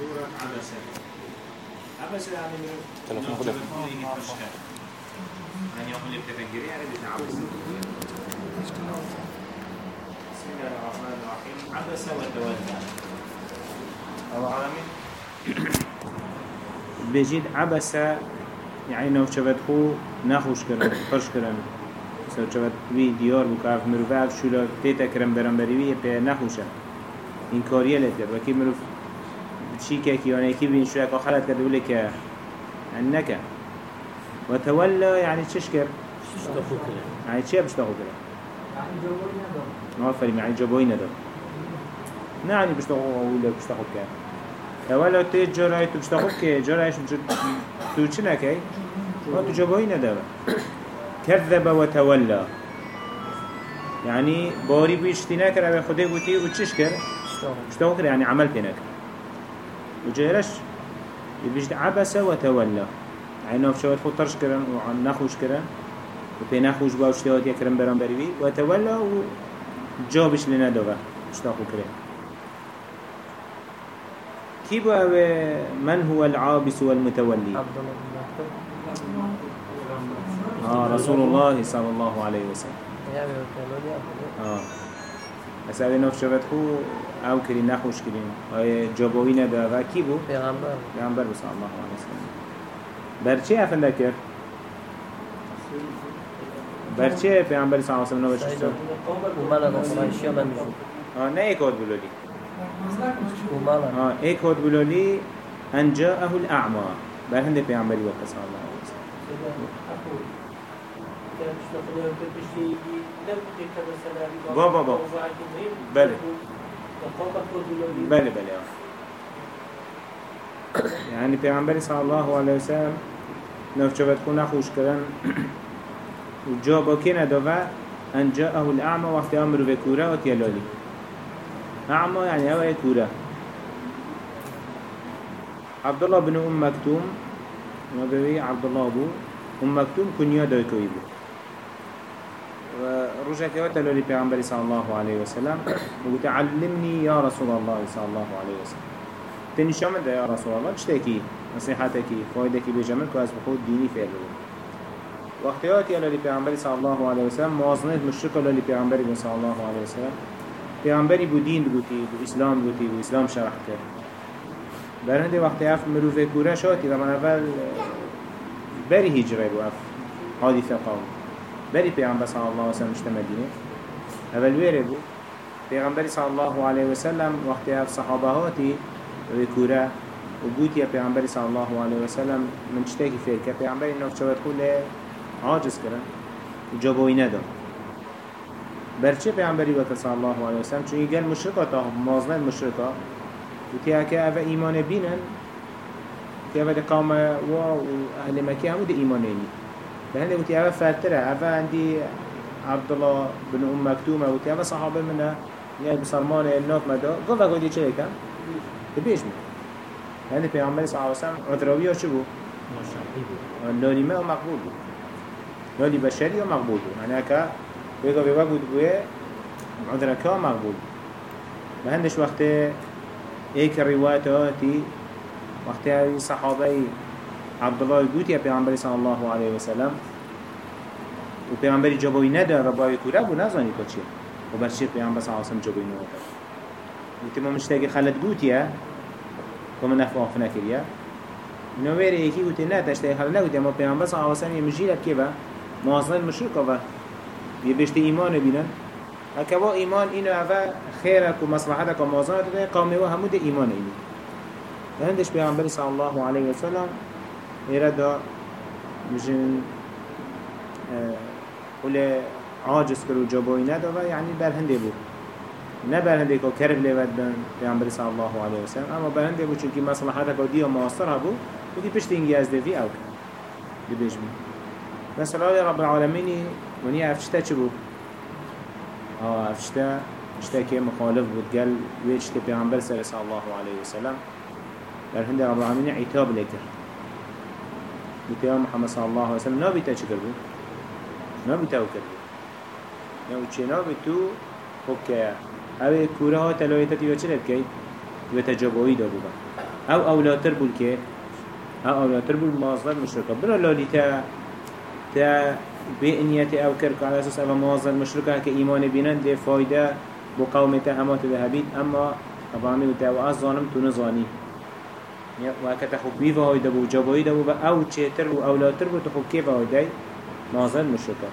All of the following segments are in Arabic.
سورة عبسة عبسة يعني تلفون خلف يعني يوم اللي بتفكري يعني بتاع عبسة بسم الله الرحمن الرحيم. عبس وتولى. العالمين. بيجيد عبس يعني نو شبت خو نخوش كرن خوش كرن سو شبت بي ديار بكاف مروفاف شولا تيتا كرن برنبري بي بي نخوشه. این کاریه لید کرد وکی مروف چی که کیانه کی بین شوی که خلط کرد ولی که انکه و تولا یعنی چش کرد؟ يعني چه بشتاقو كده ما فريم يعني جابوي ندو نه يعني بشتاقو ولا بشتاقو كده تولا تي جراي تو بشتاقو كده جرايش تو ما تو جابوي ندو كذب وتولى يعني باري بيشتنا كر أبي خده بوتي وتشش كر اشتغل كر يعني عمل تنك وجيرش يبيجد عبس وتولى. يعني ناف شوات خود طرش كرن وعن نخوش كرن وبي نخوش باو اشتغل يكرن بران بريبي وتولى وجابش لنا دوغا. اشتغل كرن كيف من هو العابس والمتولي؟ آه رسول الله صلى الله عليه وسلم. آه. بس اوه ناف شبت خو او کری نخوش کرین آیا جابوی نده و کی بو؟ پیغمبر. پیغمبر بس الله علیه وسلم برچه افنده کرد؟ برچه پیغمبر صلی الله علیه وسلم نوش کرد؟ ومالا نصرائشی من میشون آه نه ایک هاد بلولی. ومالا آه ایک هاد بلولی انجاءه الاعما. بر هنده پیغمبری وقت صلی الله علیه وسلم بابا بابا. بله بله بله آه. يعني الله علیه وسلم نفچوت خو نخوش کردن. و جا با ان جاءه الاعمى وقتی امرو به کوره و تیلالی اعمى يعني كوره عبد الله بن ام مكتوم نبوي عبد الله ابو ام مكتوم دايكوي بو ورجع كواتا لولي پیغمبر صلى الله عليه وسلم؟ وقلت علمني يا رسول الله صلى الله عليه وسلم. تاني شامل ده يا رسول الله؟ تشتكي نصيحتك فايدك بجمل كواز بخود ديني فعله واختيارات يا لولي پیغمبر صلى الله عليه وسلم موازنة مشركة لولي پیغمبر صلى الله عليه وسلم پیغمبری بو دین بودی بو اسلام بودی بو اسلام شرح کرد. برهنده وقتی اف مروفه کوره شاتی و من اول بری هجره بو اف حادثه قوم. بری پیغمبر صلی الله علیه وسلم مشته مدینه اول ویره بو پیغمبر صلی الله علیه وسلم وقتی اف صحابه هاتی و کوره و گوتی پیغمبر صلی الله علیه وسلم من چتاکی فیر که پیغمبر اینو چوت خوله عاجز کرن و جابوی ندام برچه پیامبری وقت صلی الله علیه و سلم چون یگل مشرکا تا مازن مشرکا و تیا که اوه ایمان بینن که اوه قوم و أهل مکی همو ده ایمان اینی به هنده و تیا اوه فرتره اوه اندی عبدالله بن أم مکتومه و تیا اوه صحابه منه یه بسرمان الناف مدا گفت اگه چه یکم؟ تبیش می هنده پیامبری صلی الله علیه و سلم عدراوی ها چه بو؟ لالیمه و مقبول بود. لالی بشری و مقبول بود. یعنی که بيقى بيقى بود بوه عذركا مقبول ما هندش وقت ايك الرواياتي وقت هاي صحابي عبد الله يقول يا پیغمبر صلى الله عليه وسلم و پیغمبر جابوی نده ربای کوره بو نزانی که چیه؟ و بر چیه پیغمبر صلی الله علیه وسلم جابوی نده و تمام مشتاقی خلط گوتیه که من افاف نکریه اینو ویره یکی گوتی نه تشتاقی خلط نگوتی اما پیغمبر صلی الله علیه وسلم یه مجیلت که با معاصل مشرک و یه بشت ایمان بینن. هکوا ایمان اینو اوه خیرک و مصلحتک و موازنت ده قومه و همود ایمان اینی هندش پیغمبر صلی الله علیه و سلم ایره دا مجن قول عاجز کرو جابوی ندا و یعنی بر هنده بود. نه بر هنده که کرب لیود بن پیغمبر صلی الله علیه و سلم اما بر هنده بود چونکه مصلحتک و دی و معاصر بود و دی پشت اینگی از دوی أو کرد دی بجمی مثلا رب العالمینی ونیا افشتا چه بود؟ آه افشتا اشتا که مخالف بود. قال ويشتا پیغمبر سر صلی الله علیه وسلم در هند رب العالمین عتاب لکر بتیا محمد صلی الله علیه وسلم نابیتا چه بود؟ نابیتا أو کرد. نو چه نابیتو خب که اوه کوره ها تلایتا تیوه چه لب کهید؟ و تجابوی دا بودن أو اولاتر بول که أو اولاتر بول مازدر مشرکه برا لالی تا انیت أو که على أساس أو مازدر مشرکه که ایمان بینن ده فایده بو قومتا همات هبید اما طبعا بتا و از تو و که تخوب بی فایده بو جبایی ده بو أو چهتر و اولاتر بو تخوب که فایده مازدر مشرکه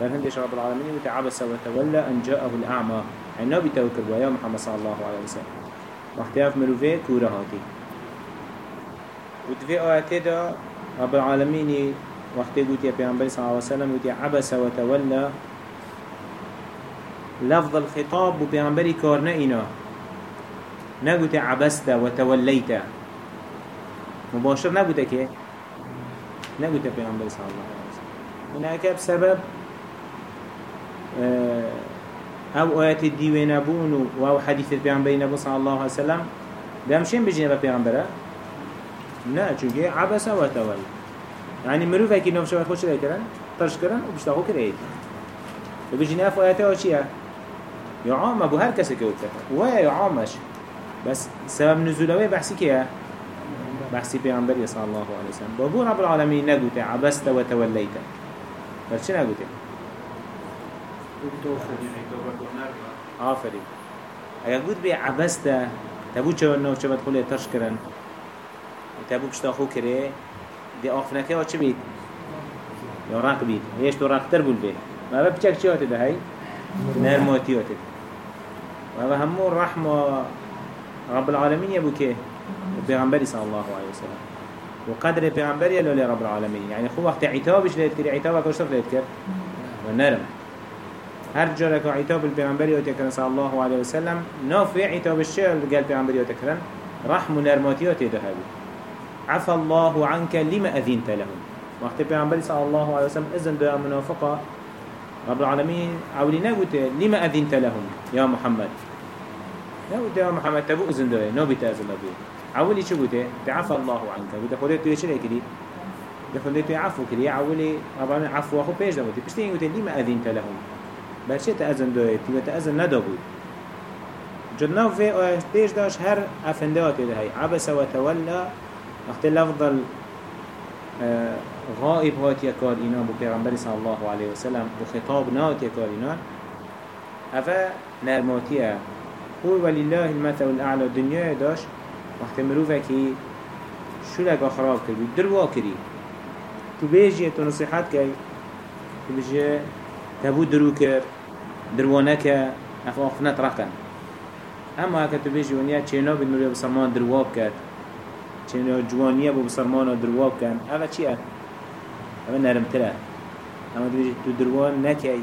بل هندش رب العالمين وتعبس وتولى أن جاءه الأعمى. يعني نبي توكل ويا محمد صلى الله عليه وسلم. واختلاف مروفه كورة هاتي ودفي آياته دا رب العالمين وقت قلت يا بيعنبري صلى الله عليه وسلم قلت عبس وتولى لفظ الخطاب بيعنبري كارنا إنا نقلت عبست وتوليت مباشر نقلت كي نقلت بيعنبري صلى الله عليه وسلم. من هكا بسبب أو آيات الديوين نبون و حديث البيعنبري نبو صلى الله عليه وسلم بيامشين بجنب بيعنبره لا چونكي عبس وتولى يعني مروف هكي نوف شوات خوش رأي كرن طرش كرن و بشتاقو كرأيت وبجنب اف آياته وشيا يعام ابو هر كسي كيوت كتر ويا يعامش بس سبب نزوله بحثي كيه بحثي بيعنبري صلى الله عليه وسلم. بابو رب العالمين نقوته عبست وتوليت بس شو نقوته آفرین. اگر بود به عبسته تبو چه نو چه بد خلی ترش کرن؟ تبو پشتا خو کره دی آفنکه ها چه بید؟ یا رق بید. هیش تو ما بچک چی آتی ده هی؟ نرماتی آتی. و همو رحم رب العالمين يبو پیغمبری صلى الله عليه وسلم وقدر پیغمبری يلو رب العالمين يعني خو وقت عتابش ليت كري عتابك وشرف ليت كر ونرم هر جارك عتاب البيغمبري وتكرن صلى الله عليه وسلم نافع عتاب الشيء اللي قال البيغمبري وتكرن رحم نرماتيات هذا عفى الله عنك لما أذنت لهم. وقت البيغمبري صلى الله عليه وسلم إذن دعا منافقة رب العالمين عولي نقول لما أذنت لهم يا محمد. نقول يا محمد تبو إذن دعا نو بتأذن أبي عولي شو قلت تعفى الله عنك. قلت خليت تو يشري كذي دخلت تو يعفو كذي عولي رب العالمين عفو أخو بيش دمتي بشتين قلت لما أذنت لهم؟ برچه تأذن دوید و تأذن ندا بود جدنا في تيش داش هر افندات ده هي عبس وتولى وقت لفظ غائب هات يكار إنا بو پیغمبر صلى الله عليه وسلم وخطاب نات يكار إنا أفا نرماتيه هو ولله المثل الأعلى. الدنيا داش. وقت مروفه كي شو لك خراب كري دروا كري تو بيجي تو نصيحات كي تو بيجي تبو درو كر دروانك اف آخفنت رقن. اما هكا تبيجي ونيا چينا بد مريا بسرمان درواب كات چينا جوانيا بو بسرمان درواب كان هذا چيه هذا نرم تلا اما تبيجي تو دروان نكي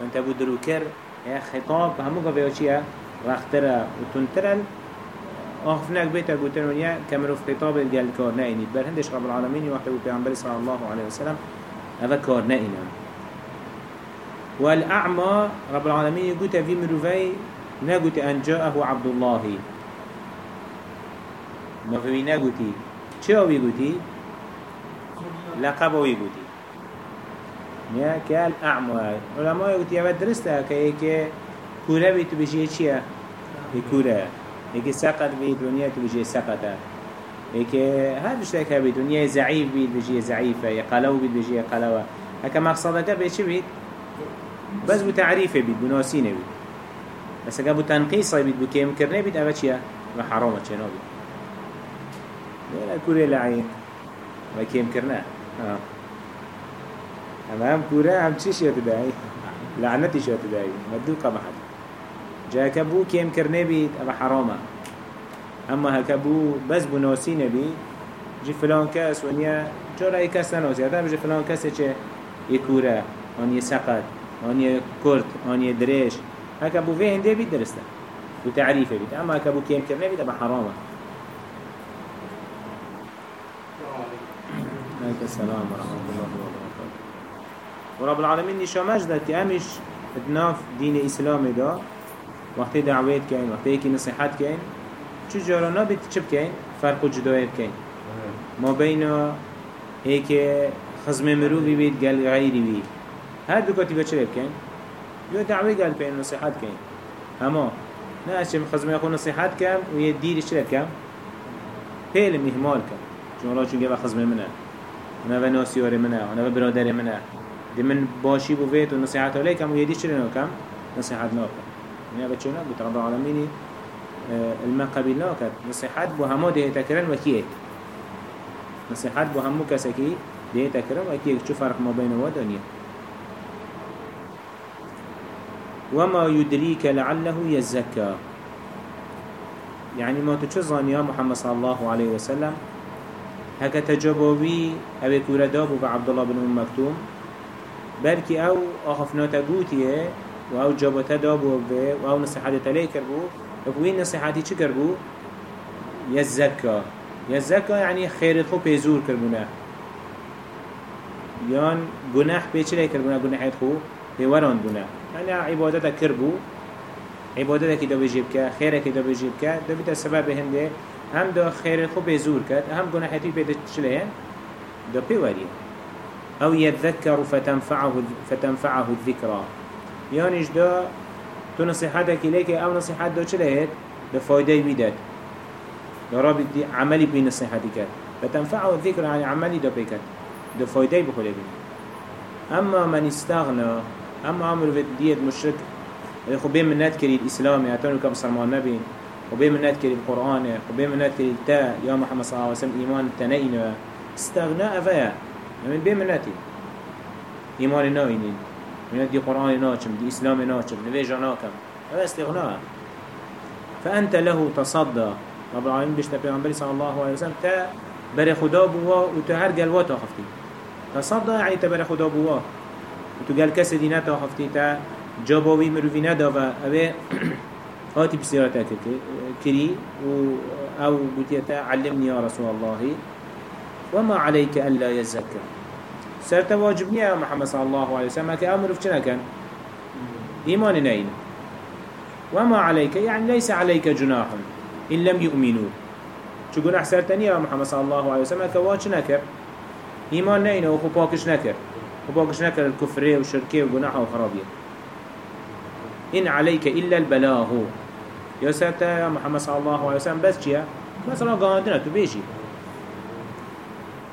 وانت بو درو كر يا خطاب همو قفيا چيه رخترا وتنترن آخفناك بيتا قوتن ونيا كمرو في خطاب الجال كار نائني بل هندش رب العالمين وحده بيعنبري صلى الله عليه وسلم هذا كار نائنا والأعمى رب العالمين يقول في مروفي نقول أن جاءه عبد الله ما في نقولي شو بيقولي لقبه يقولي يا كال أعمى علماء يقول يا بدرسته كي كورة بيتو بيجي چيا كورة يكي سقط بيت دنيا تبيجي سقطه. يكي هذا شتاك بيت دنيا زعيف بيت بيجي زعيفة يقلو بيت بيجي قلوة هكا مقصدك بيت بيت بس بو تعريفه بيت بناسينه بيت بس اگه بو تنقيصه بيت بو كيم كرنه بيت اوه چيه و حرامه چه نابيت لا كوري لعين و كيم كرنه آه. اما هم كوري هم چي شيئت داي لعنتي شيئت داي مدو قبحت جا كبو كيم كرنه بيت حرامة. أما هكبو بس بناسينه بيت جي فلان كاس ونيا جارا أي كاس نناسي هذا بجي فلان كاس چه يكوره آنیه سقط آنیه کرد آنیه درش هکا بو فيه هنده بید درسته و تعریفه بید أما هکا بو کم کرنه بید اما حرامة. عليك السلام ورحمة الله وبركاته. ورب العالمين نشامش ده تأمش ادناف دين إسلام ده وقت دعوات كين وقت هيك نصيحات كين چو جارانا بيت چب كين فرق جدائر كين ما بين هيك خزم مروفي بيت قال غيري بيت هر دو كاتي بچه بكين يو دعوه قال بين نصيحات كين هما نه اشم خزمه يخون نصيحات كم ويه دير اشترك كم پیل مهمال کن چون الله چون گه خزم منه. أنا و ناسیار منه أنا و برادر منه. دی من باشی بو ویت و نصیحت علی کم و یدی چرا نکم؟ نصیحت نکم. نه بچه نه بود رب العالمینی الما قبیل نکد نصیحت بو همه ده تکرن و نصیحت بو همو کسی ده تکرن و فرق ما بین و دنیا. وما يدريك لعله يزكى يعني ما تشزان يا محمد صلى الله عليه وسلم هكا تجبوي أبي كورا دابو عبد الله بن أم مكتوم بلكي أو أخفنا تقوتيه وأو جابتا دابو وأو نصيحة تلي كربو وين نصيحتي چه كربو يزكى. يزكى يعني خير خو بيزور كربونا يان گناح بيچلي كربونا گناحيت خو. بيوران بونا. يعني عبادتك كربو عبادتك دا بجيب كا خيرك دا بجيب كا دا بيتا سبب هنده هم دا خير خو بيزور كات هم گناحتي بيدا چلي دا بيوري. أو يذكر فتنفعه فتنفعه الذكرى. يعني دا تو نصيحتك إليك أو نصيحت دا چلي دا فايدة بيدات دا رابط دي عملي بين نصيحتك فتنفعه الذكرى يعني عملي دا بيكت دا فايدة بخلي بين أما من استغنى أما عمر في ديت مشرك خو بين منات كري الإسلام يعتنوا كمسلمان نبين وبين منات كري القرآن وبين منات كري تا يا محمد صلى الله عليه وسلم إيمان تنين استغنى أفيا من بين مناتي إيمان ناينين من دي قرآن ناچم دي إسلام ناچم نبيجا ناكم هذا استغناء. فأنت له تصدى. رب العالمين بيشتا پیغمبر صلى الله عليه وسلم تا بر خدا بوا و هر تا خفتی. تصدى يعني تا بر خدا بوا. و تو دینا تا جاباوی مروفی ندا و اوه هاتي بسيارتك كري أو قلت علمني يا رسول الله. وما عليك ألا يزكى سرت واجبني يا محمد صلى الله عليه وسلم كي أمر في كان إيمان نين وما عليك يعني ليس عليك جناح إن لم يؤمنوا شو قلنا حسرتني يا محمد صلى الله عليه وسلم كواش نكر إيمان نين وخو باكش نكر وباكش نكر الكفرية والشركية وقناحة وخرابية إن عليك إلا البلاغ. يا سرتا يا محمد صلى الله عليه وسلم بس جيا مثلا قاندنا تبيجي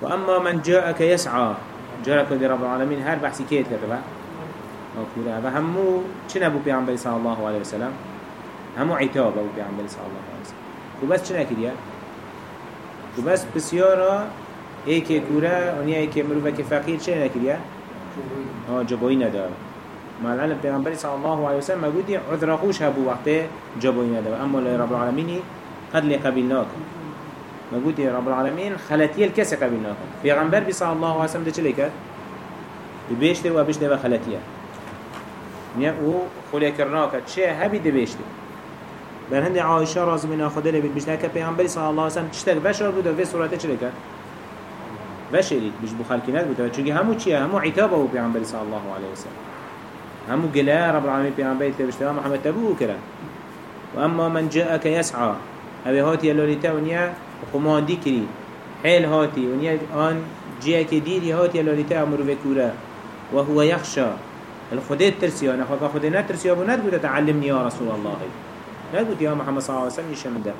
وأما من جاءك يسعى جاءك دي رب العالمين هر بحثي كيت كتبه وكورا فهمو چنا بو پیغمبر صلى الله عليه وسلم؟ همو عتاب بو پیغمبر صلى الله عليه وسلم. وبس چنا كريا وبس بسيارا إيكي كورا ونيا إيكي مروفة كفاقير چنا كريا آه جبوين ندار مع العلم پیغمبر صلى الله عليه وسلم قلت عذر خوش هبو وقت جبوين ندار أما رب العالمين قد ما قلت يا رب العالمين خلاتي الكسة قبلناك پیغمبر صلى الله عليه وسلم ده چلي كد بيشته و بيشته و أو خلی کرنا کرد چه هبی دبیشتی بر هندی عایشه راز من خدا لبید بیشتر که پیامبری صلی الله علیه و سلم چشتک بشار بود و به صورت چه کرد؟ بشرید بیش بخلکی نبود چون همو چیه همو عتاب أو پیامبری صلی الله علیه و سلم همو گله رب العالمین پیامبری تبشتر محمد تبو کرد و اما من جاءك يسعى. أبي هاتي اللوليتا وخماندي كري حيل هاتي ونيا آن جاءك ديري هاتي اللوليتا أمر بكورا وهو يخشى الخدي ترسي أنا خاك خدي نترسي أبو نتقول تعلمني يا رسول الله نتقول يا محمد صلى الله عليه وسلم يشمل ده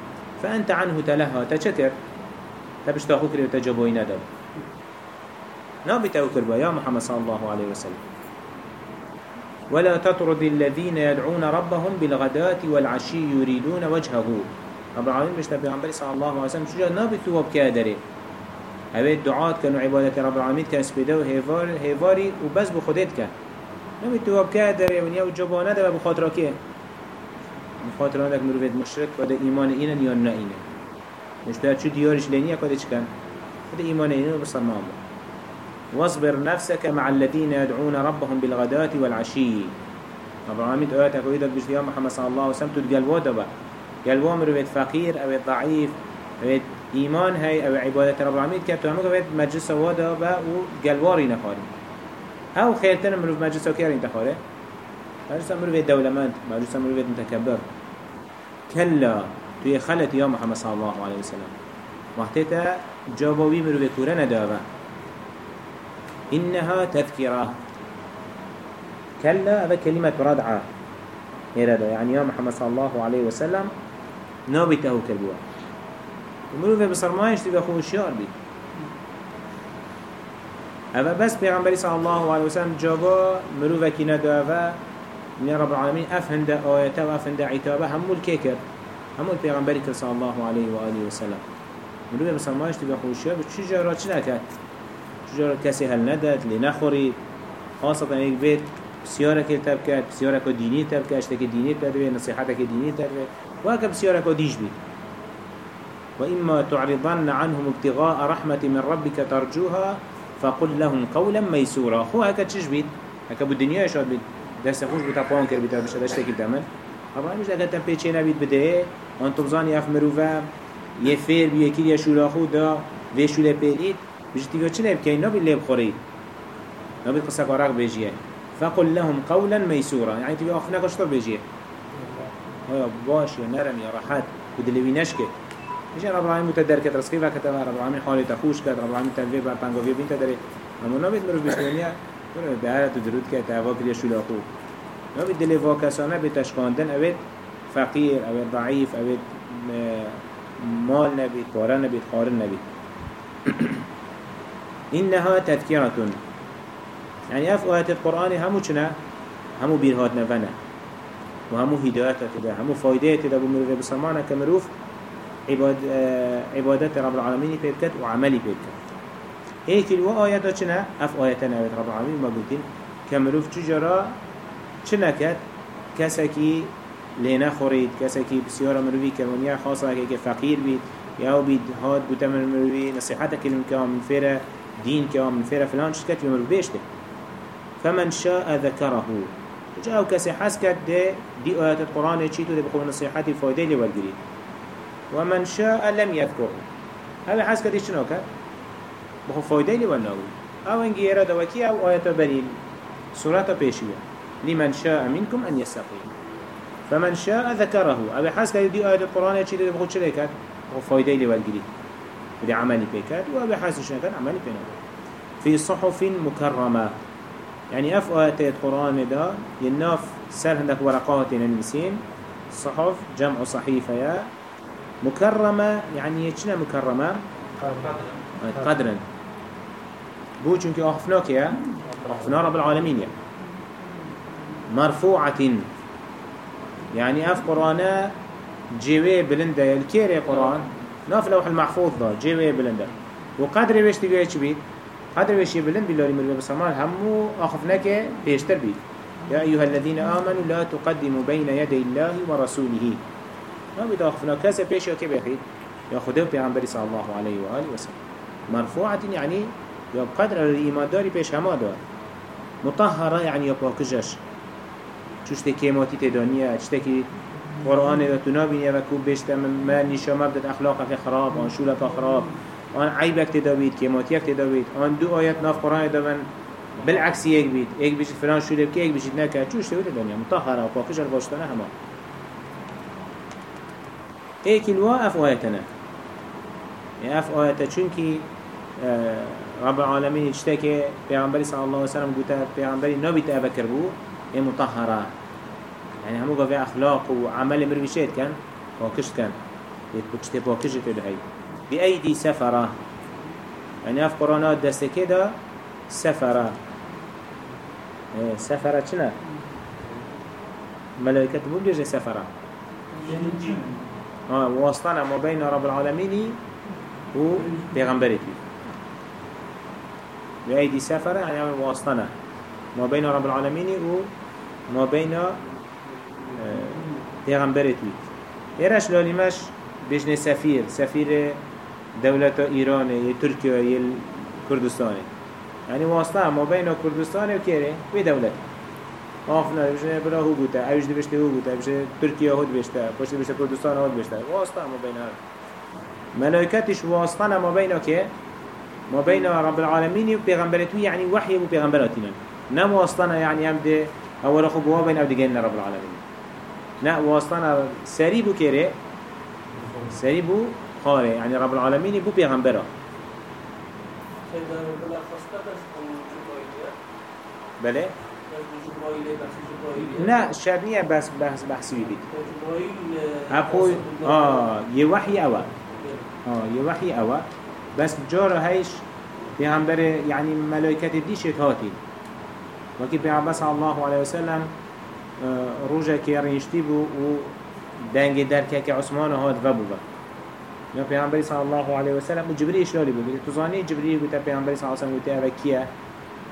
فأنت عنه تلهى تشكر تبش تأخذ وتجبوي ندب نبي تأكل يا محمد صلى الله عليه وسلم ولا تطرد الذين يدعون ربهم بالغداة والعشي يريدون وجهه رب العالمين مش نبي عمبري صلى الله عليه وسلم شجاع نبي تواب كادري هذه الدعاء كانوا عبادة رب العالمين كاسبده وهيفار هيفاري وبس بخدت كان نمی تو اب که داره ونیا و جبانه ده و بخاطر که بخاطر آن مروفید مشرک و ده ایمان اینن یا نه اینه. مشتاق چو دیارش لینیه کده چکن ده ایمان اینه و بسلمان واصبر نفسك مع الذين يدعون ربهم بالغداة والعشي رب العالمين آيات أكو إذا بجد محمد صلى الله عليه وسلم تتقلبوا دبا قلبوا مروفيد فقير أو ضعيف أو إيمان هاي أو عبادة رب العالمين كابتو همو قبت مجلس وادبا وقلبواري نخاري أو خيرتن مروف مجلس وكير انتخاره مجلس مروف دولمند مجلس مروف متكبر. كلا توی خلت يا محمد صلى الله عليه وسلم وقتها جابوي مروف كورا ندابا إنها تذكرة كلا هذا كلمة ردعة. يعني يا محمد صلى الله عليه وسلم نابته كربوا ومروف بسرمایش تبا خوشیار بید اوه بس پیغمبری صلی الله علیه وسلم جاوا مروف کی نداوه من رب العالمين أفهم دا آياته وأفهم دا عتابه همو الكيكر همو البيغمبري صلى الله عليه وآله وسلم مروه بسرمایش تبا خوشیار بید چجا را چی نکد؟ چجا را کسی هل نداد لنخورید خاصة یک بيت بسيارة كي تبكت بسيارة كو ديني تبكت اشتك ديني تبكت نصيحتك ديني تبكت وهكا بسيارة كو ديش بيت وإما تعرضن عنهم ابتغاء رحمة من ربك ترجوها فقل لهم قولا ميسورا. خو هكا تشش بيت؟ هكا بالدنيا شاد بيت. درس خوش بتا بانكر بتا بشتا دشتكي بدمن طبعا مش لكا تنبي چه نبيت بده وان تبزاني اف مروفا يفير بيكير يشولا خو دا ويشولا بيليت بجتي بيو چه نبكي نبي اللي بخوري نبي قصة قراغ بيجيه فقل لهم قولا ميسورا. يعني تبي أخناك أشطر بيجيه هيا باش يا نرم يا راحات ودلوي نشكت مش رب العالمين متدر كت رزقي فكتب رب العالمين حالي تخوش كت رب العالمين تنفير بر بانگوفي بين تدري اما نبيت مروف بسونيا كنا دعالة درود كت هوا كريا شو لاخو نبيت دلي واكسانا بتشكاندن أبيت فقير أبيت ضعيف أبيت مال نبيت بارا نبيت خارن نبيت إنها تذكرة يعني أف آيات القرآن همو چنا همو بيرهات نفنا وهمو هدايات تدا همو فايدة تدا بمروف بسمانة كمروف عباد آه عبادات رب العالمين بيبكت وعملي بيبكت هيك الوا آيات چنا أف آياتنا آيات رب العالمين ما قلتين كمروف چجرا چنا كت كسكي لنا خوريد كسكي بسيارة مروفي كمونيا خاصة كي فقير بيت ياو بيد هاد بوتمن مروفي نصيحتك اللي من فيرا دين كام من فيرا فلان شكت يمروف بيشتك فمن شاء ذكره جاء كسي حسكت دي دي آيات القرآن چيتو دي بخور نصيحتي فايدة لي والجري ومن شاء لم يذكره هذا حسكت إيش نوكت بخور فايدة لي والناوي أو إنجي يرى دوكي أو آيات بريل سورة بيشية لمن شاء منكم أن يستقيم. فمن شاء ذكره. أبي حسكت دي آيات القرآن چيتو دي بخور شريكت بخور فايدة لي والجري ودي عملي بيكت وأبي حسكت شنكت عملي بينه في صحف مكرمة. يعني اف آيات القرآن دا يناف سر هندك ورقات النسين صحف جمع صحيفة يا. مكرمة يعني يتشنا مكرمة؟ قدرا. بو چونك أخفناك يا؟ أخفنا رب العالمين يا. مرفوعة. يعني اف قرآن جيوه بلنده الكيري قرآن. ناف لوح المحفوظ دا جيوه بلنده. وقدر بيش تقوي چه بيت هذا وشي بلند بلاري مربي بسمان همو أخفناك بيشتر بي يا أيها الذين آمنوا لا تقدموا بين يدي الله ورسوله. ما بدا أخفناك؟ كاسا بيش يا كبيري يا خده بيغنبري صلى الله عليه وآله وسلم. مرفوعة يعني يا بقدر الإيمان داري بيش هما دار. مطهرة يعني يا باكجش چوشته كيماتي تدانية؟ چشتكي قرآن دا تنابين يا وكو بيشتا ما نشا مبدأ أخلاقك خراب وأنشولك خراب. آن عیبک تداوید کماتیک تداوید آن دو آیت ناف قرآن دادن بالعکس یک بید. یک بیشت فلان شده بکی یک بیشت نکرد چوش تود دنیا. مطهره و پاکش الباشتانه همه. ایک الوا اف آیتنا اف آیتا چونکی رب العالمین اشتكي پیغمبری صلی الله عليه وسلم قلت پیغمبری نبیت افکر بو ای مطهره يعني همو قفي أخلاق وعمل مرويشات كان باكشت كان يتبكشت باكشت الهي بأيدي سفرة. يعني أف قرآنات دست كده سفرة. إيه سفرة شنا ملائكة بوجه سفرة. آه ما بين رب العالمين و بيغمبرتي بأيدي سفرة يعني واسطنا ما بين رب العالمين و ما بين بيغمبرتي إيرش لاليمش بجن سفير. سفير دولت ایران یا ترکیه یا کردستان. يعني واسطة ما بين كردستان وكيري وي دولة آخنا بشه برا هو بوتا اوش دي بشته هو بوتا بشه تركيا هود بشته. بشه بشه كردستان هود بشته. واسطة ما بين هذا ملائكتش واسطة ما بين كي ما بين رب العالمين وبيغمبرتوي يعني وحي وبيغمبراتنا نم واسطنا يعني هم دي أول أخو بوا بين أبدي جينا رب العالمين نا واسطنا سريبو كيري سريبو خاره يعني رب العالمين بو بيغمبره بله؟ لا شرنية بس بحث بحثي بيت أقول آه يوحي أوا آه يوحي أوا بس جارة هيش بيغمبر يعني ملائكة ديش هاتي وكي بيغمبر صلى الله عليه وسلم آه، روجا كي ريشتيبو و دنگ دركه که عثمان هاد و بوبا یا پیامبری صلی الله علیه و سلم جبرئیل اشلالی بود. تو زانی جبرئیل گفت پیامبری صلی الله علیه و سلم گفت کیه؟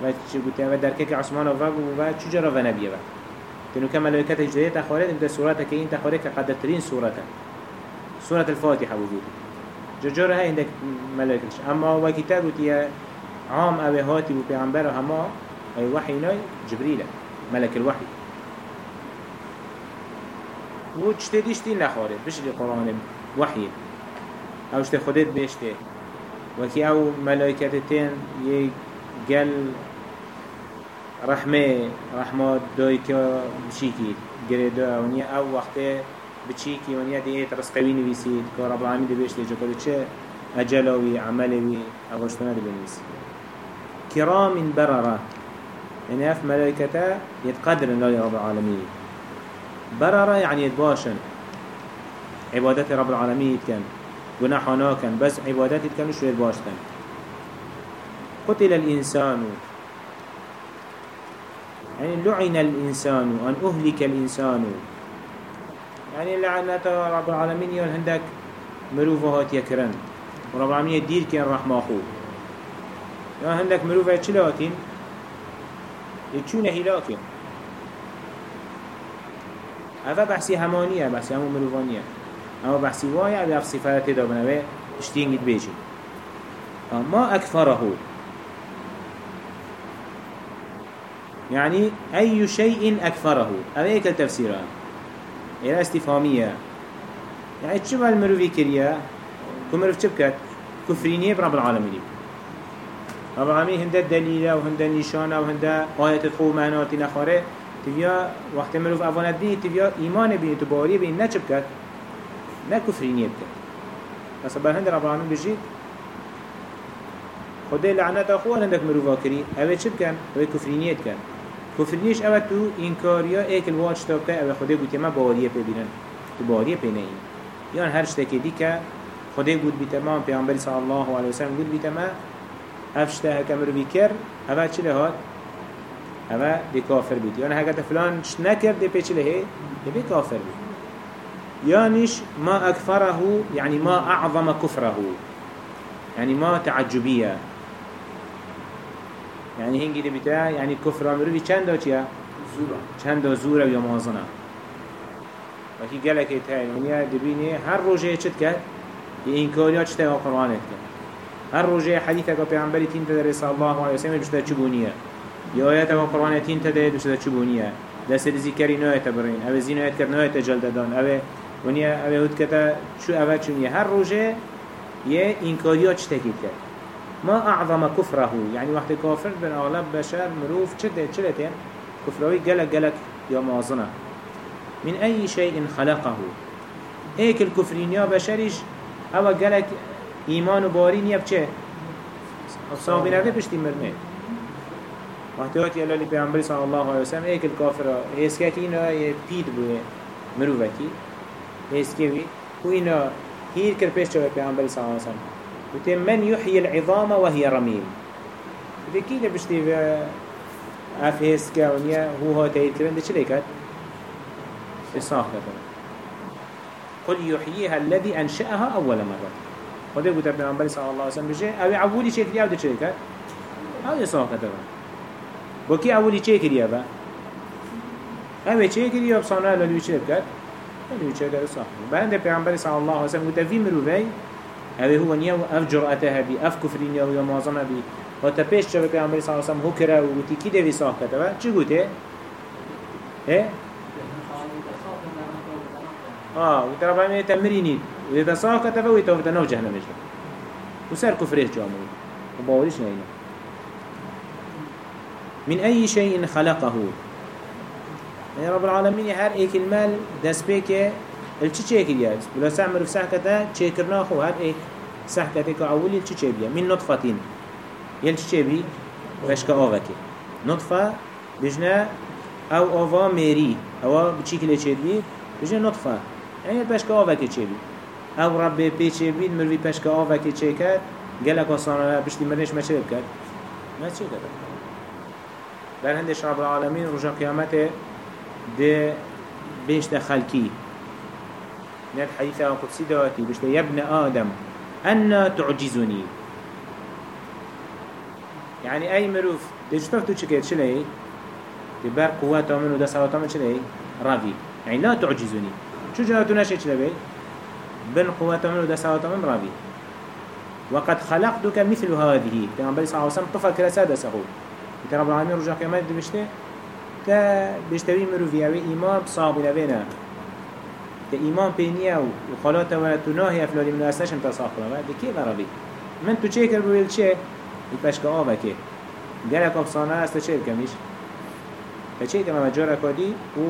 و گفت و که عثمان و بوبا چجرا و نبیه و؟ كانوا كما ملائكة جديدة تخارج انت سورة كين تخارج كقدترين سورة سورة الفاتحة وجود ججارة هاي عندك ملائكة أما وكتاب تيا عام أبي هاتي وبيعنبر هما أي وحي ناي جبريل ملك الوحي وتشتديش تين نخارج بش القرآن وحي أو اشت خدت بيشته وكي أو ملائكة تين يقل رحمه رحمه دوی که بچیکی گره دو ونیا أو وقت بچیکی ونیا دیت رزقوی نویسید که رب العالمین دی بیشتی جو کده چه؟ اجلوی عملوی اوشتنا دی بنویسید. كرام بررة. يعني اف ملائكته يتقدر الله رب العالمين بررة يعني يتباشن عبادات رب العالمين يتكن گناحانا كان بس عبادات يتكن شو يتباشتن قتل الإنسان. يعني لعن الإنسان. أن أهلك الإنسان. يعني لعنة رب العالمين يقول هندك مروفهات يكرن ورب العالمين يدير كان رحمة أخو يعني هندك مروفة چلاتين يتشون هلاكين هذا بحثي همانية بحثي همو مروفانية أما بحثي وايا أبي أفصي فراتي دابنا اشتين قد بيجي ما أكفره يعني أي شيء أكفره هذا هيك التفسير إلى استفهامية يعني شو المروفي كريا كمروف شبكت كفرينية برب العالمين رب العالمين هنده دليلة وهنده نشانة وهنده آية الخو معناتي نخاره تبيا وقت مروف أفانت بيني تبيا إيمان بيني تباري بيني نه چبكت نه كفرينية بكت بس هنده رب العالمين بجيت خده لعنت أخوة هندك مروفا كري أوه چه بكن؟ أوه كفرينية كن. كفرنيش اوه تو انكاريا إيك الواج تابكا اوه خده قلت ما باورية ببينن. تو باورية بينين يان هر شتكي دي که خده قلت بيتما پیغمبر صلى الله عليه وسلم قلت بيتما افشته هكامر بيكر اوه چه لهات اوه دي كافر بيت. يان هكذا فلان نكر دي بيچ لهي دي بي كافر بيت. يانش ما أكفره يعني ما أعظم كفره. يعني ما تعجبية. يعني هنگی دی بیتا يعني كفر مروی چند دا چیه؟ زورا. چند دا زورا یا مازنه وکی گلک ایتای ونیا دبینی هر روژه چت کرد یه اینکاریا چتا یا قرآنت کرد هر روژه حدیث که پیغمبری تین تدر صلی الله علیه وسلم دوشتا چبونیه. یا آیت که قرآن تین تدر دوشتا چبونیه. دست ذکری نایت برین. أو زینایت کرد نایت جلد دان. أو ونیا أو هود کتا شو أو چونیه هر روژه یه اینکاریا چتا کرد ما أعظم كفره يعني وقت كافر بن أغلب بشر مروف چده چلتين كفروي قلق قلق يا مازنة من أي شيء خلقه ايك الكفرين يا بشرش أو قلق إيمان بارين يبچه صابين هذا بشتي مرمي وقت هاتي الله لبيعنبري صلى الله عليه وسلم ايك الكافر هسكاكي إنا يبيد بوه مروفكي هسكاوي وإنا هير كربش جوه بيعنبري صلى الله وتم من يحيي العظام وهي رميم ذكي ده بشتي افهس كونيا هو هو تايد كرن ده چلي كد إصاح كتن قل يحييها الذي أنشأها أول مرة. وده ابن عمبالي صلى الله عليه وسلم أو عبولي شكري أو ده چلي كد أو إصاح كتن وكي عبولي شكري أبا أو شكري أبا صنع للي چلي كد للي چلي كد إصاح بعد ابن صلى الله عليه وسلم قد في مروفي اوه هو نيا اف جرأته بي اف كفرين يا مازن بي و تا پیش چه پیامبر صلی الله علیه و سلم هو کرا و تی کی دوی ساخت کتبه چی گوته؟ آه؟ آه و ترى بعمل تمريني وإذا صاح كتبه ويتوفى نو جهنم يجب وسر كفره جامعه وباوريش نينا من أي شيء خلقه. يا رب العالمين هر ايك المال دس بيك الچی چه کریه ولا سعمر في سحكته چه کرنا خو هر ایک سحكته که اولی چی چه بیا من نطفتين يل چی بی؟ بشکا آوکه نطفه بجنا أو آوا میری. أو کلی چه بی؟ بجنا نطفه. يعني بشكا آوكه چه بی. أو رب پیچه بید مروی پشک آوه که چه کرد. گلک آسانه بشتی مرنش ما چه کرد ما چه کرد بل هندش رب العالمين رجا قيامته ده بيش ده خلقي نت حديثة قدسي دواتي بيش ده يا ابن آدم أنا تعجزني يعني أي مروف ده جتاف تو چكت شلي تبر قوة من وده سواتا من شلي رافي يعني لا تعجزني شو جناتو نشي شلي بن قوة من وده سواتا من رافي وقد خلقتك مثل هذه. الله عليه وسلم طفل كرسا ده سهو رب العالمين رجع قيامات دي بشته تا بشتوي مروفي أو ايمان صعب لبنا تا ايمان بينيا وخلاتا ولا تناهي افلالي من اسنش انت صاحب كنا ده كيف ربي من تو چه بويل چه؟ يبشك آبا كي قالك افصانه است چه كميش فچه كما مجارة كادي و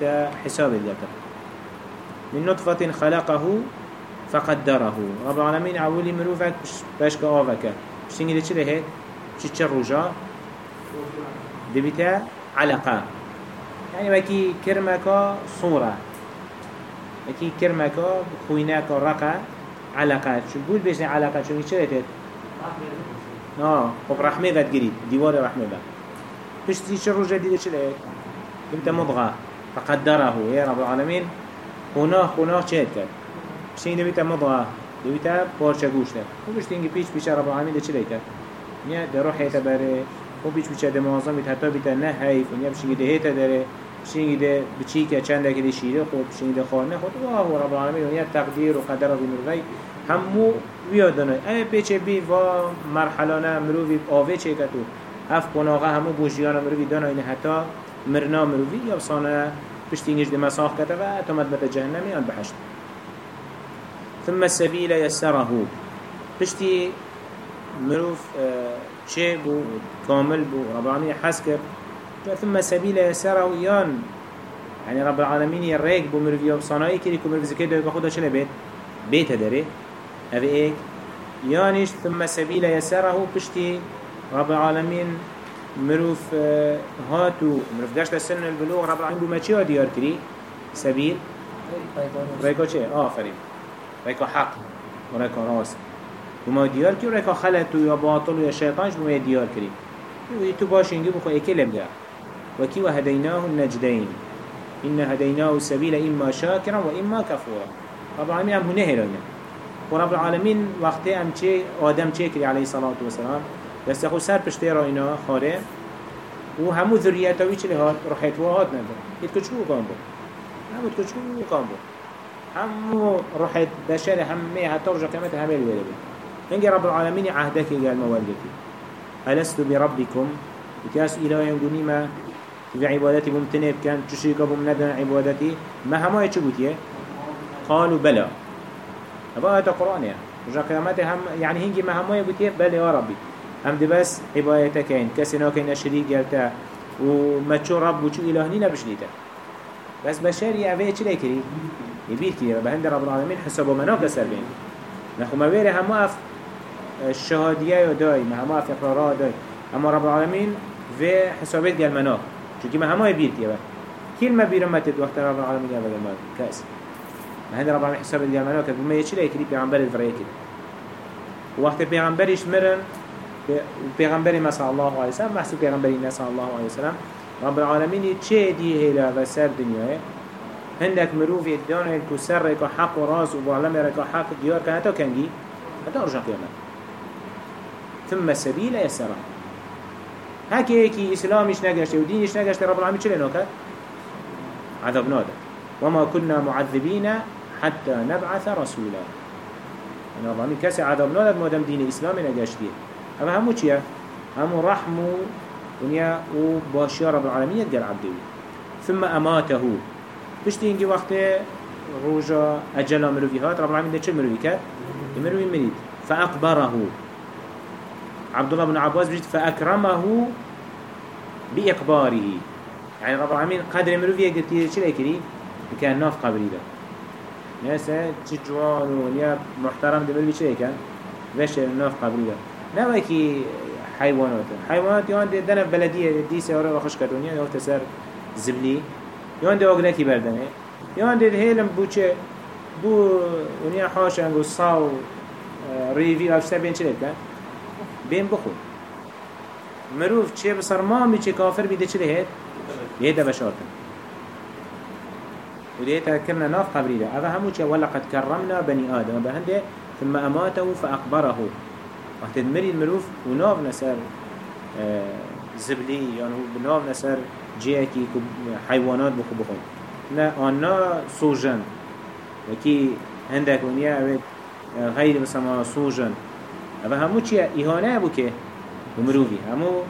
تا حساب الجبتا من نطفة خلقه فقدره. رب العالمين عولي مروفك بشك آبا كي بشتنجي ده ده؟ هيك چه چه رجا دبيتا علقة. يعني وكي كرمكا صورة. وكي كرمكا خويناكا رقا علقة. شو بقول بيش علقة؟ شو يشتري تت آه خب رحمة ذات قريب. ديوار رحمة ذات بشتي شرو جديد شلك انت مضغة. فقدره. يا رب العالمين. خناخ خناخ چهت کرد بشتين دبيتا مضغة. دبيتا پارچه گوشته و بشتين پیش پیش رب العالمين. ده چلي کرد نیا در روح بره و بیچ بیچه ده معظم بیت حتی بیت نه حیف و نیا بشینگی ده هیتا داره. بشینگی ده بچی که چند که ده شیره خود بشینگی ده خانه خود و آه رب العالمین تقدیر و قدر و بینوی همو بیادنه ای پیچه بی و مرحلانه مروی آوه چه کتو اف قناغه همو بوشیان مروی دانه اینه حتی مرنا مروی یا بسانه بشتینگیش ده مساخ کتا و اتمد بتا جهنمی آن بحشت ثم السبيل يسره بشتي مروف چه بو كامل بو رب العالمين حس كر ثم سبيل يسره يان يعني رب العالمين يريك بو مروفيا بصنائي كري كو مروف زكي دوكا خدا چنه بيت؟ بيت داره أو إيك. يانش ثم سبيل يسره بشتي رب العالمين مروف هاتو. مروف داشت سن البلوغ رب العالمين بو ما چه ديار كري سبيل. ريكو چه آفرين ريكو حق. وريكو راس. وما ديار كي وريكا خلط يا باطل يا شيطانش بما ديار كري تو باش ينجي بخو اكل بدا وكي وهديناه النجدين إن هديناه السبيل إما شاكرا وإما كفورا رب العالمين هم هنا هلانا ورب العالمين وقت أم چه آدم چه كري عليه الصلاة والسلام بس يخو سر پشته را اینا خاره. و همو ذریتاوی چلی هات رحیت و هات نده ایت کچو کام بو همو کچو کام بو همو رحیت بشر همه حتی رجا قیمت همه الویده بید هنجي رب العالمين عهدك قال مولدتي ألست بربكم؟ بكاس إله ينقوني ما في عبادتي ممتنب كان تشريك مندن عبادتي. ما هما يتشبوتيه قالوا بلى. هذا آية القرآن يعني رجع قيامته هم يعني هنجي ما هما يقوليه بلى يا ربي هم دي بس عبادتك كين كسنا قالتا وما تشو رب وشو إله نينا بشليته بس بشري أبيه چلي كري يبير كري بهند رب العالمين حسابه مناك سر بين نخو ما بيري هم أف الشهادية داي ما هما في إقرارها داي أما رب العالمين في حسابات قال مناخ شو ما هما يبير كيبا كل ما بيرمتت وقت رب العالمين قال مناخ كأس ما هذا رب العالمين حسابات قال مناخ بما يشيل يكري بيغمبر الفريق وقت بيغمبر يشمرن بيغمبر ما صلى الله عليه وسلم محسوب بيغمبر الناس صلى الله عليه وسلم. رب العالمين تشي دي هلا وسر دنيا هندك مروف يدون هلكو سر ريكو حق وراس وبعلم ريكو حق ديار كان هتا كنجي هتا أرجع قيامة ثم السبيل يسره. هكي هكي إسلاميش نقشت ودينيش نقشت رب العالمين چلي نوكا؟ عذاب نادا وما كنا معذبين حتى نبعث رسولا. يعني رب العالمين كسي عذاب نادا ما دام دين إسلام نقشتين أما همو چيا؟ همو رحمو ونيا وباشيا رب العالمين يدقل عبده. ثم أماته. بشتي إنجي وقت روجا أجل مروفي رب العالمين ده چه مروفي كات؟ مروفي مريد فأقبره. عبد الله بن عباس بجد فأكرمه بإقباره. يعني رب العالمين قدر قلت چه لكري كان ناف قبري ده ناسا تجوان ونيا محترم ده مروفي چه كان وش ناف قبري ده نوكي حيوانات. حيوانات يوان ده دنا بلدية دي سيارة وخش كدونيا يوم تسر زبلي يوان ده وقناتي بردنه يوان ده هيلم بوچه بو ونیا حاشن و صاو ریوی افشته بین چه بین بخون. مروف چه بسر مامی چه کافر بیده چه لهید؟ یه بشارتن ودي تذكرنا ناف قبري ده. هذا همو شيء ولقد كرمنا بني آدم. بهنده ثم أماته فأقبره. وقت المري المروف وناف نسر آه، زبلي هو بناف نسر جيكي حيوانات بخو بخون. نا آنا سوجن وكي هندك ونيا غير بسما سوجن هذا همو شيء إهانة بوكي ومروفي همو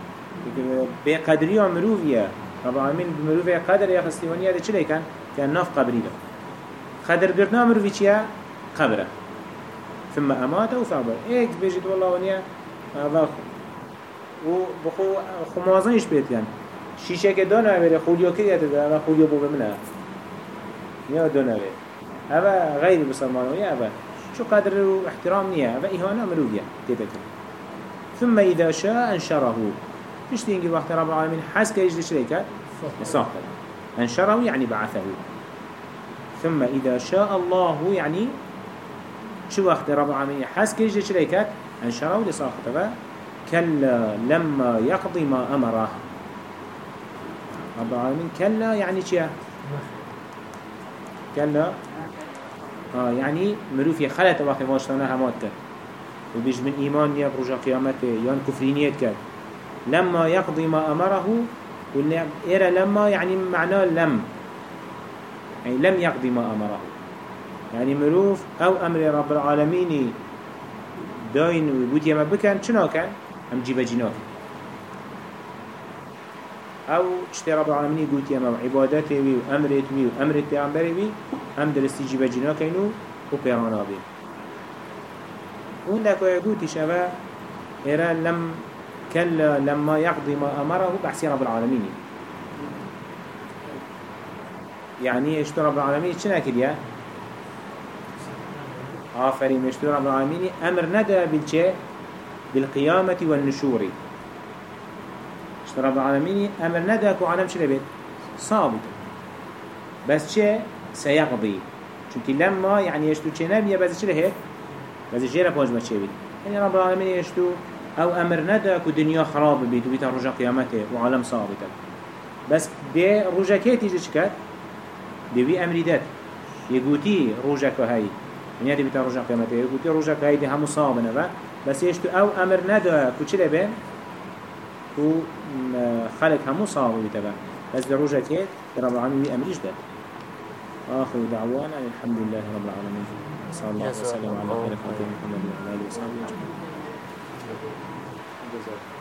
بقدري مروفيا طبعا من مروفي قدر يا خستي ونيا ده چلي كان كان ناف قبري ده. قدر قرنا مروفي چيا قبره. ثم أماته فعبر إيك بيجد والله هذا و بخو خمازنش بيت يعني شیشه که دو نویره خولیا که یاد ده اما خولیا بو بمنه. یا دو نویره اما غیر بسلمانوی اما شو قدر و احترام نیه اما ایهانه مروبیه تیتا ثم إذا شاء أنشره. مش تيجي وقت رب العالمين؟ حس كيش دي شريكة صاحب. أنشره يعني بعثه. ثم إذا شاء الله يعني شو وقت رب العالمين؟ حس كيش دي شريكة أنشره لصاحبه. كلا لما يقضي ما أمره. رب العالمين كلا يعني كلا آه يعني مروفي خلت وقت واشتانا همات كر وبيج من إيمان يا برجع قيامته يان كفرينيت كر لما يقضي ما أمره إيرا لما يعني معناه لم. يعني لم يقضي ما أمره. يعني مروف أو أمر رب العالمين داين ويبوت يما بكن شنو كان أم جيبا جناك أو اشتي رب العالمين قلت يا عبادته وي وامرت وي وامرت پیغمبره وي هم درستی جیبه جنا کنو و پیرانا بي اون دكو يقول شبا إرا لم كلا لما يقضي ما أمره بحسي رب العالمين يعني اشتو رب العالمين شنا كديا آفرين اشتو رب العالمين أمر ندى بالشي بالقيامة والنشور رب العالمين أمر ندك وعالم شو لبيت صابت. بس شيء سيقضي. چونك لما يعني يشتو چه نبيه بس هيك بس جيرا باج ما چه يعني رب العالمين يشتو أو أمر ندك ودنيا خراب بيت وبيت رجا قيامته وعالم صابت. بس دي رجا كيتي چكت دي بي أمري دات. يقوتي رجا كهي يعني دي بيت رجا قيامته. يقوتي رجا كهي دي همو صابنا بس يشتو أو أمر ندك وچه لبين؟ و خلق همو صاحب بتبع بس لروجة كيت رب العالمين أمريش ده آخر دعوانا الحمد لله رب العالمين صلى الله وسلم على خير خاتم محمد وعلى آله وصحبه أجمعين